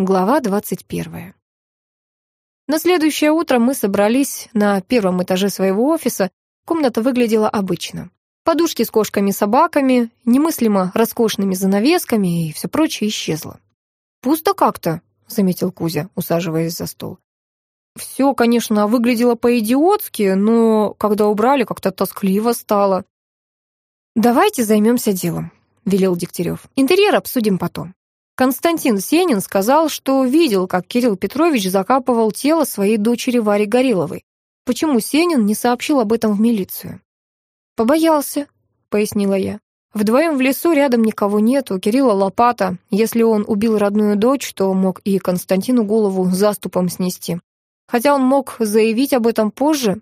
Глава 21. На следующее утро мы собрались на первом этаже своего офиса. Комната выглядела обычно. Подушки с кошками-собаками, немыслимо роскошными занавесками и все прочее исчезло. «Пусто как-то», — заметил Кузя, усаживаясь за стол. «Все, конечно, выглядело по-идиотски, но когда убрали, как-то тоскливо стало». «Давайте займемся делом», — велел Дегтярев. «Интерьер обсудим потом». Константин Сенин сказал, что видел, как Кирилл Петрович закапывал тело своей дочери Вари Гореловой. Почему Сенин не сообщил об этом в милицию? «Побоялся», — пояснила я. «Вдвоем в лесу рядом никого нет, у Кирилла лопата. Если он убил родную дочь, то мог и Константину голову заступом снести. Хотя он мог заявить об этом позже».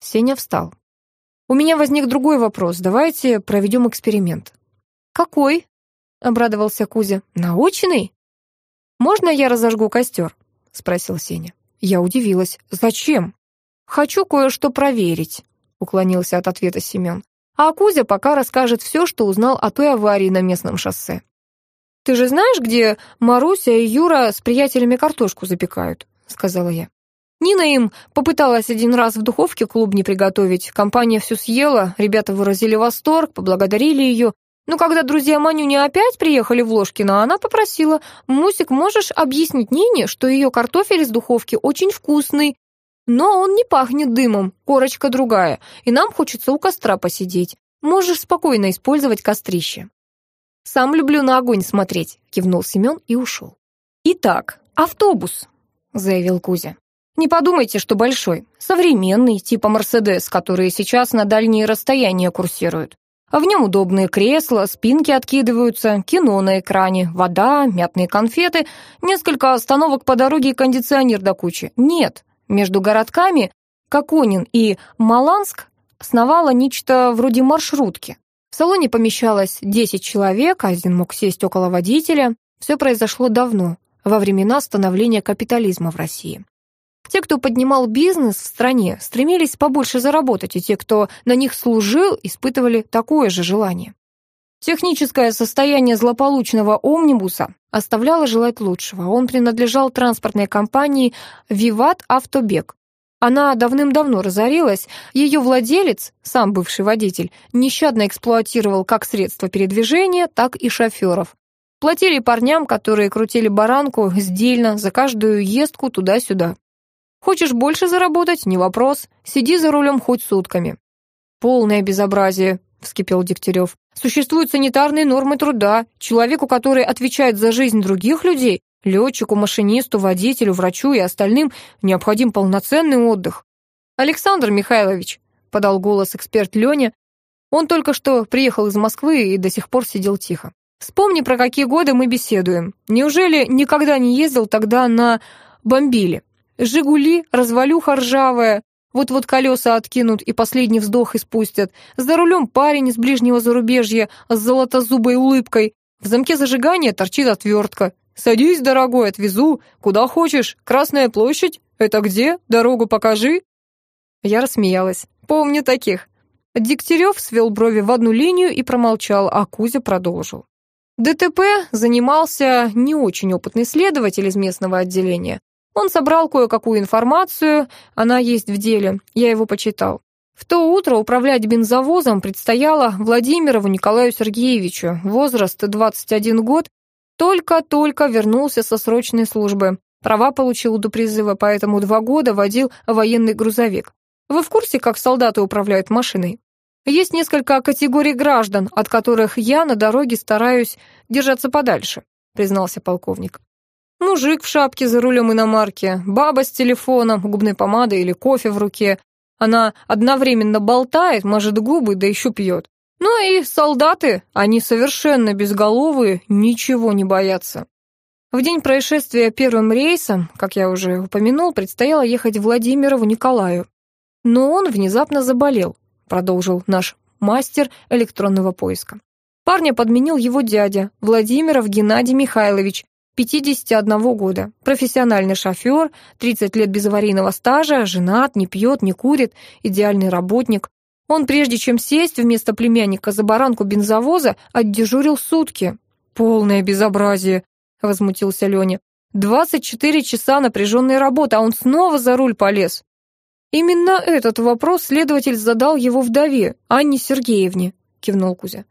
Сеня встал. «У меня возник другой вопрос. Давайте проведем эксперимент». «Какой?» Обрадовался Кузя. «Научный?» «Можно я разожгу костер?» — спросил Сеня. Я удивилась. «Зачем?» «Хочу кое-что проверить», — уклонился от ответа Семен. «А Кузя пока расскажет все, что узнал о той аварии на местном шоссе». «Ты же знаешь, где Маруся и Юра с приятелями картошку запекают?» — сказала я. Нина им попыталась один раз в духовке клубни приготовить. Компания все съела, ребята выразили восторг, поблагодарили ее, но когда друзья Манюни опять приехали в Ложкино, она попросила, «Мусик, можешь объяснить Нине, что ее картофель из духовки очень вкусный, но он не пахнет дымом, корочка другая, и нам хочется у костра посидеть. Можешь спокойно использовать кострище». «Сам люблю на огонь смотреть», — кивнул Семен и ушел. «Итак, автобус», — заявил Кузя. «Не подумайте, что большой. Современный, типа «Мерседес», которые сейчас на дальние расстояния курсируют. В нем удобные кресла, спинки откидываются, кино на экране, вода, мятные конфеты, несколько остановок по дороге и кондиционер до кучи. Нет, между городками Коконин и Маланск сновало нечто вроде маршрутки. В салоне помещалось 10 человек, один мог сесть около водителя. Все произошло давно, во времена становления капитализма в России. Те, кто поднимал бизнес в стране, стремились побольше заработать, и те, кто на них служил, испытывали такое же желание. Техническое состояние злополучного «Омнибуса» оставляло желать лучшего. Он принадлежал транспортной компании «Виват Автобег». Она давным-давно разорилась, ее владелец, сам бывший водитель, нещадно эксплуатировал как средства передвижения, так и шоферов. Платили парням, которые крутили баранку, сдельно за каждую ездку туда-сюда. Хочешь больше заработать? Не вопрос. Сиди за рулем хоть сутками». «Полное безобразие», — вскипел Дегтярев. «Существуют санитарные нормы труда. Человеку, который отвечает за жизнь других людей, летчику, машинисту, водителю, врачу и остальным, необходим полноценный отдых». «Александр Михайлович», — подал голос эксперт Леня, он только что приехал из Москвы и до сих пор сидел тихо. «Вспомни, про какие годы мы беседуем. Неужели никогда не ездил тогда на бомбиле?» «Жигули, развалюха ржавая, вот-вот колеса откинут и последний вздох испустят. За рулем парень из ближнего зарубежья с золотозубой улыбкой. В замке зажигания торчит отвертка. «Садись, дорогой, отвезу. Куда хочешь. Красная площадь? Это где? Дорогу покажи». Я рассмеялась. «Помню таких». Дегтярев свел брови в одну линию и промолчал, а Кузя продолжил. ДТП занимался не очень опытный следователь из местного отделения. Он собрал кое-какую информацию, она есть в деле, я его почитал. В то утро управлять бензовозом предстояло Владимирову Николаю Сергеевичу, возраст 21 год, только-только вернулся со срочной службы. Права получил до призыва, поэтому два года водил военный грузовик. Вы в курсе, как солдаты управляют машиной? Есть несколько категорий граждан, от которых я на дороге стараюсь держаться подальше, признался полковник. Мужик в шапке за рулем иномарки, баба с телефоном, губной помадой или кофе в руке. Она одновременно болтает, мажет губы, да еще пьет. Ну и солдаты, они совершенно безголовые, ничего не боятся. В день происшествия первым рейсом, как я уже упомянул, предстояло ехать Владимирову Николаю. Но он внезапно заболел, продолжил наш мастер электронного поиска. Парня подменил его дядя, Владимиров Геннадий Михайлович, 51 года, профессиональный шофер, 30 лет без аварийного стажа, женат, не пьет, не курит, идеальный работник. Он, прежде чем сесть вместо племянника за баранку бензовоза, отдежурил сутки. «Полное безобразие», — возмутился Леня. 24 часа напряженной работы, а он снова за руль полез. Именно этот вопрос следователь задал его вдове, Анне Сергеевне, кивнул Кузя.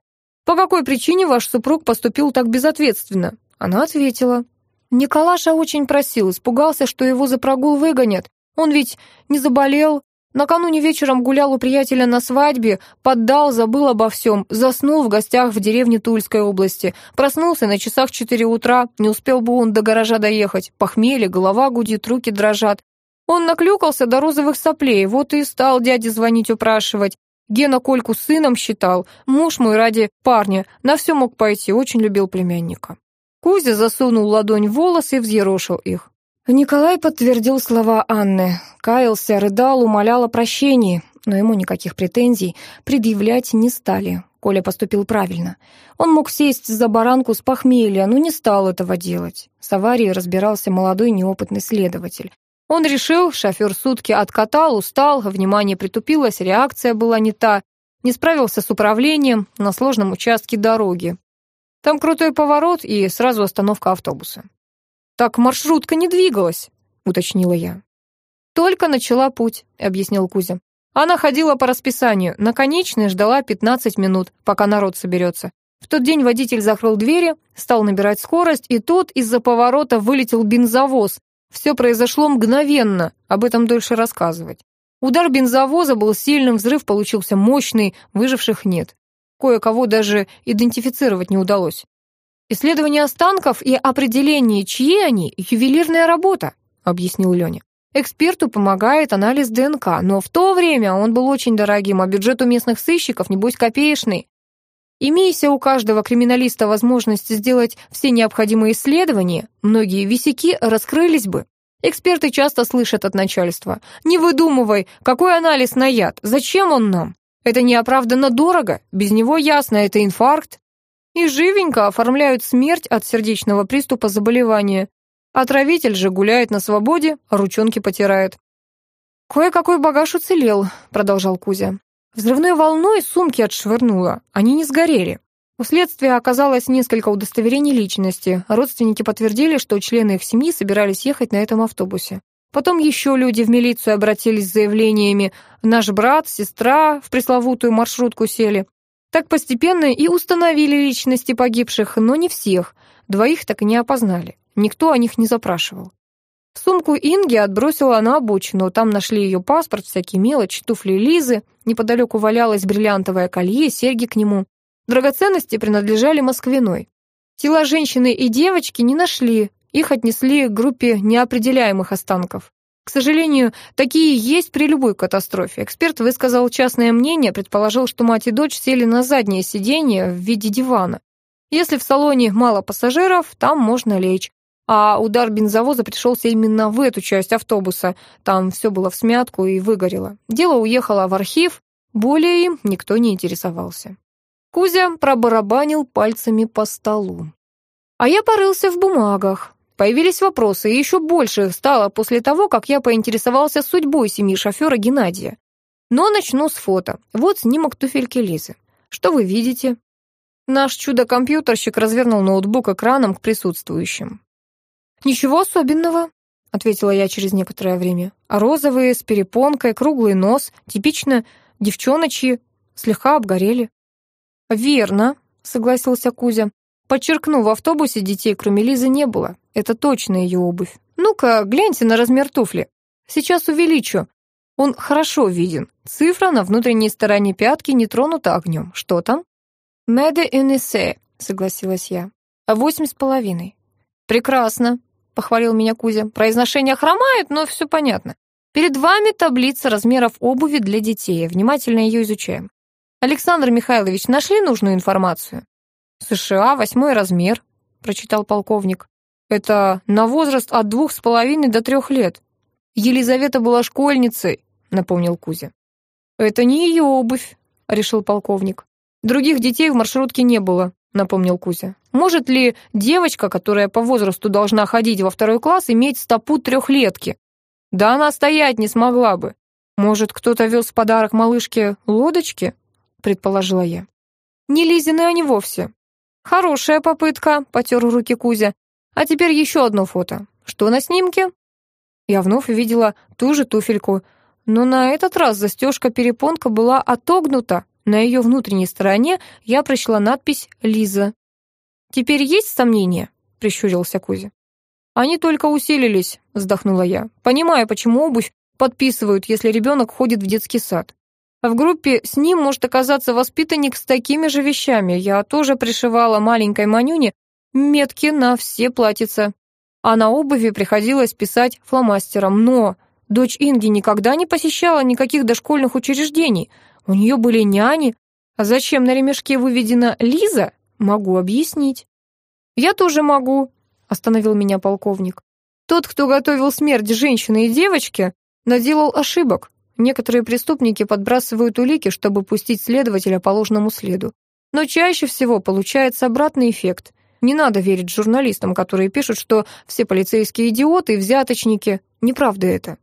По какой причине ваш супруг поступил так безответственно? Она ответила. Николаша очень просил, испугался, что его за прогул выгонят. Он ведь не заболел. Накануне вечером гулял у приятеля на свадьбе, поддал, забыл обо всем, заснул в гостях в деревне Тульской области. Проснулся на часах четыре утра, не успел бы он до гаража доехать. Похмелье, голова гудит, руки дрожат. Он наклюкался до розовых соплей, вот и стал дяде звонить упрашивать. Гена Кольку сыном считал, муж мой ради парня, на все мог пойти, очень любил племянника. Кузя засунул ладонь в волосы и взъерошил их. Николай подтвердил слова Анны. Каялся, рыдал, умолял о прощении, но ему никаких претензий предъявлять не стали. Коля поступил правильно. Он мог сесть за баранку с похмелья, но не стал этого делать. С аварией разбирался молодой неопытный следователь. Он решил, шофер сутки откатал, устал, внимание притупилось, реакция была не та, не справился с управлением на сложном участке дороги. Там крутой поворот и сразу остановка автобуса. «Так маршрутка не двигалась», — уточнила я. «Только начала путь», — объяснил Кузя. Она ходила по расписанию, на конечной ждала 15 минут, пока народ соберется. В тот день водитель закрыл двери, стал набирать скорость, и тут из-за поворота вылетел бензовоз, все произошло мгновенно, об этом дольше рассказывать. Удар бензовоза был сильным, взрыв получился мощный, выживших нет. Кое-кого даже идентифицировать не удалось. Исследование останков и определение, чьи они, ювелирная работа, объяснил Леня. Эксперту помогает анализ ДНК, но в то время он был очень дорогим, а бюджет у местных сыщиков, небось, копеечный. Имейся у каждого криминалиста возможность сделать все необходимые исследования, многие висяки раскрылись бы. Эксперты часто слышат от начальства. «Не выдумывай, какой анализ на яд? Зачем он нам? Это неоправданно дорого, без него ясно, это инфаркт». И живенько оформляют смерть от сердечного приступа заболевания. Отравитель же гуляет на свободе, а ручонки потирает. «Кое-какой багаж уцелел», — продолжал Кузя. Взрывной волной сумки отшвырнуло, они не сгорели. У следствия оказалось несколько удостоверений личности. Родственники подтвердили, что члены их семьи собирались ехать на этом автобусе. Потом еще люди в милицию обратились с заявлениями «Наш брат, сестра» в пресловутую маршрутку сели. Так постепенно и установили личности погибших, но не всех. Двоих так и не опознали. Никто о них не запрашивал. Сумку Инги отбросила на обочину, там нашли ее паспорт, всякие мелочи, туфли Лизы, неподалеку валялось бриллиантовое колье, серьги к нему. Драгоценности принадлежали Москвиной. Тела женщины и девочки не нашли, их отнесли к группе неопределяемых останков. К сожалению, такие есть при любой катастрофе. Эксперт высказал частное мнение, предположил, что мать и дочь сели на заднее сиденье в виде дивана. Если в салоне мало пассажиров, там можно лечь. А удар бензовоза пришелся именно в эту часть автобуса. Там все было в смятку и выгорело. Дело уехало в архив, более им никто не интересовался. Кузя пробарабанил пальцами по столу. А я порылся в бумагах. Появились вопросы, и еще больше их стало после того, как я поинтересовался судьбой семьи шофера Геннадия. Но начну с фото. Вот снимок туфельки Лизы. Что вы видите? Наш чудо-компьютерщик развернул ноутбук экраном к присутствующим. «Ничего особенного», — ответила я через некоторое время. «А розовые, с перепонкой, круглый нос, типично девчоночьи, слегка обгорели». «Верно», — согласился Кузя. «Подчеркну, в автобусе детей, кроме Лизы, не было. Это точно ее обувь. Ну-ка, гляньте на размер туфли. Сейчас увеличу. Он хорошо виден. Цифра на внутренней стороне пятки не тронута огнем. Что там?» «Меде Юнисе», — согласилась я. «Восемь с половиной». «Прекрасно», — похвалил меня Кузя. «Произношение хромает, но все понятно. Перед вами таблица размеров обуви для детей. Внимательно ее изучаем. Александр Михайлович, нашли нужную информацию?» «США, восьмой размер», — прочитал полковник. «Это на возраст от двух с половиной до трех лет. Елизавета была школьницей», — напомнил Кузя. «Это не ее обувь», — решил полковник. «Других детей в маршрутке не было напомнил Кузя. «Может ли девочка, которая по возрасту должна ходить во второй класс, иметь стопу трехлетки? Да она стоять не смогла бы. Может, кто-то вез в подарок малышке лодочки?» предположила я. «Не Лизины они вовсе». «Хорошая попытка», — потер руки Кузя. «А теперь еще одно фото. Что на снимке?» Я вновь увидела ту же туфельку, но на этот раз застежка-перепонка была отогнута. На ее внутренней стороне я прочла надпись «Лиза». «Теперь есть сомнения?» — прищурился Кузя. «Они только усилились», — вздохнула я. «Понимаю, почему обувь подписывают, если ребенок ходит в детский сад. А в группе с ним может оказаться воспитанник с такими же вещами. Я тоже пришивала маленькой Манюне метки на все платьица. А на обуви приходилось писать фломастером. Но дочь Инги никогда не посещала никаких дошкольных учреждений. У нее были няни. А зачем на ремешке выведена Лиза, могу объяснить. «Я тоже могу», — остановил меня полковник. «Тот, кто готовил смерть женщины и девочки, наделал ошибок. Некоторые преступники подбрасывают улики, чтобы пустить следователя по ложному следу. Но чаще всего получается обратный эффект. Не надо верить журналистам, которые пишут, что все полицейские идиоты и взяточники. Неправда это.